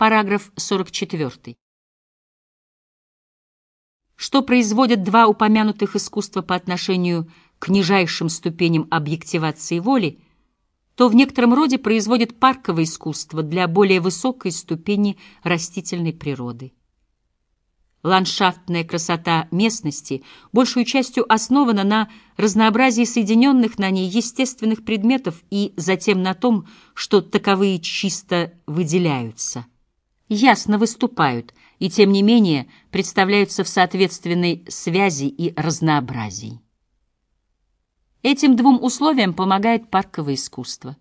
Параграф 44. Что производят два упомянутых искусства по отношению к нижайшим ступеням объективации воли, то в некотором роде производит парковое искусство для более высокой ступени растительной природы. Ландшафтная красота местности большую частью основана на разнообразии соединенных на ней естественных предметов и затем на том, что таковые чисто выделяются ясно выступают и, тем не менее, представляются в соответственной связи и разнообразии. Этим двум условиям помогает парковое искусство.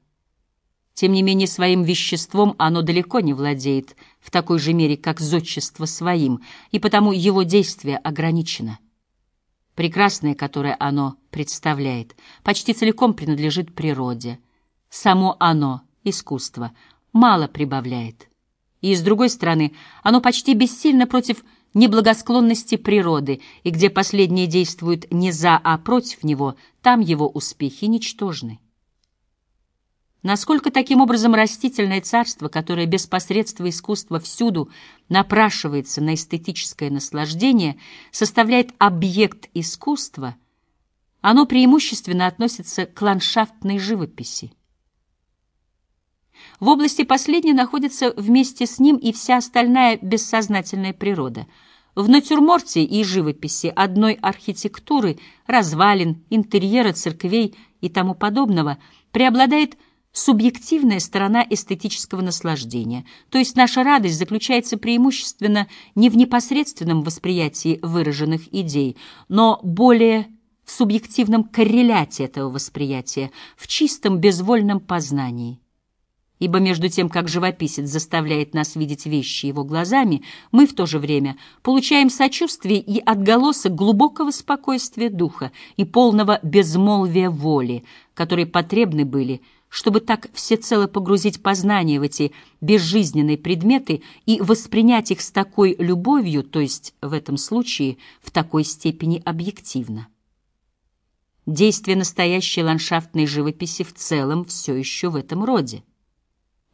Тем не менее, своим веществом оно далеко не владеет в такой же мере, как зодчество своим, и потому его действие ограничено. Прекрасное, которое оно представляет, почти целиком принадлежит природе. Само оно, искусство, мало прибавляет и, с другой стороны, оно почти бессильно против неблагосклонности природы, и где последнее действует не за, а против него, там его успехи ничтожны. Насколько таким образом растительное царство, которое без посредства искусства всюду напрашивается на эстетическое наслаждение, составляет объект искусства, оно преимущественно относится к ландшафтной живописи. В области последней находится вместе с ним и вся остальная бессознательная природа. В натюрморте и живописи одной архитектуры, развалин, интерьера церквей и тому подобного преобладает субъективная сторона эстетического наслаждения, то есть наша радость заключается преимущественно не в непосредственном восприятии выраженных идей, но более в субъективном корреляте этого восприятия, в чистом безвольном познании ибо между тем, как живописец заставляет нас видеть вещи его глазами, мы в то же время получаем сочувствие и отголосок глубокого спокойствия духа и полного безмолвия воли, которые потребны были, чтобы так всецело погрузить познание в эти безжизненные предметы и воспринять их с такой любовью, то есть в этом случае в такой степени объективно. Действие настоящей ландшафтной живописи в целом все еще в этом роде.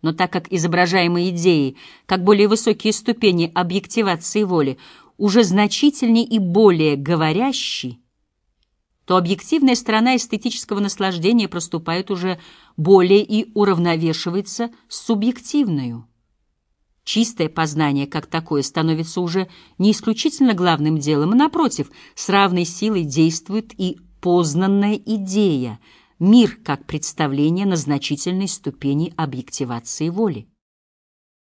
Но так как изображаемые идеи, как более высокие ступени объективации воли, уже значительнее и более говорящие, то объективная сторона эстетического наслаждения проступает уже более и уравновешивается с субъективную. Чистое познание как такое становится уже не исключительно главным делом, а напротив, с равной силой действует и познанная идея — мир как представление на значительной ступени объективации воли.